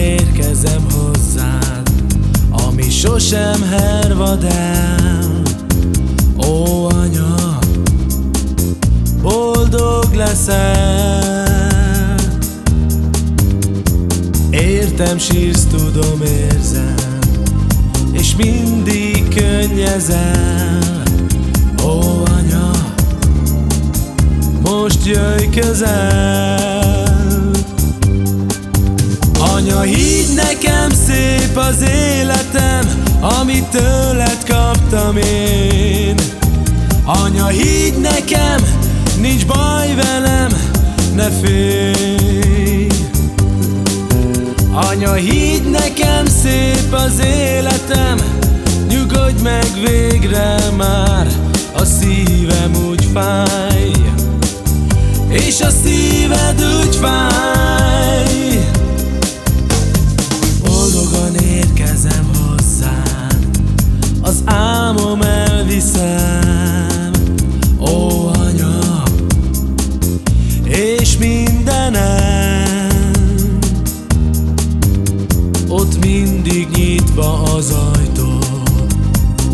Érkezem hozzád, ami sosem hervad el. Ó, anya, boldog leszel. Értem, sírsz, tudom, érzem, és mindig könnyezel. Ó, anya, most jöjj közel. Anya, higgy nekem szép az életem, amit tőled kaptam én. Anya, higgy nekem, nincs baj velem, ne félj. Anya, higgy nekem, szép az életem, nyugodj meg végre már, a szívem úgy fáj, és a szíved az ajtó,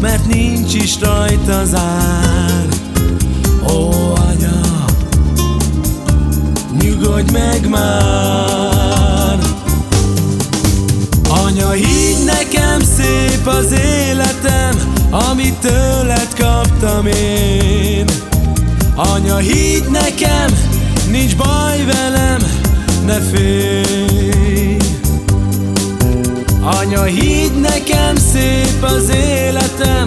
mert nincs is rajta zár. Ó anya, nyugodj meg már! Anya, higgy nekem szép az életem, amit tőled kaptam én. Anya, higgy nekem, nincs baj velem, ne félj. Higgy nekem, szép az életem,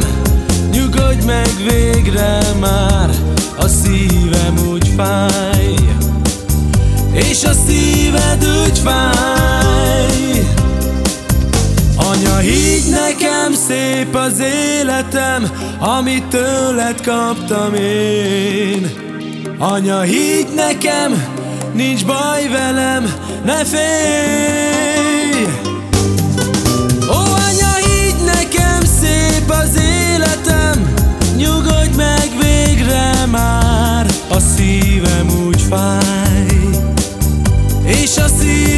nyugodj meg végre már, a szívem úgy fáj, és a szíved úgy fáj. Anya, higgy nekem, szép az életem, amit tőled kaptam én. Anya, higgy nekem, nincs baj velem, ne félj! Szívem úgy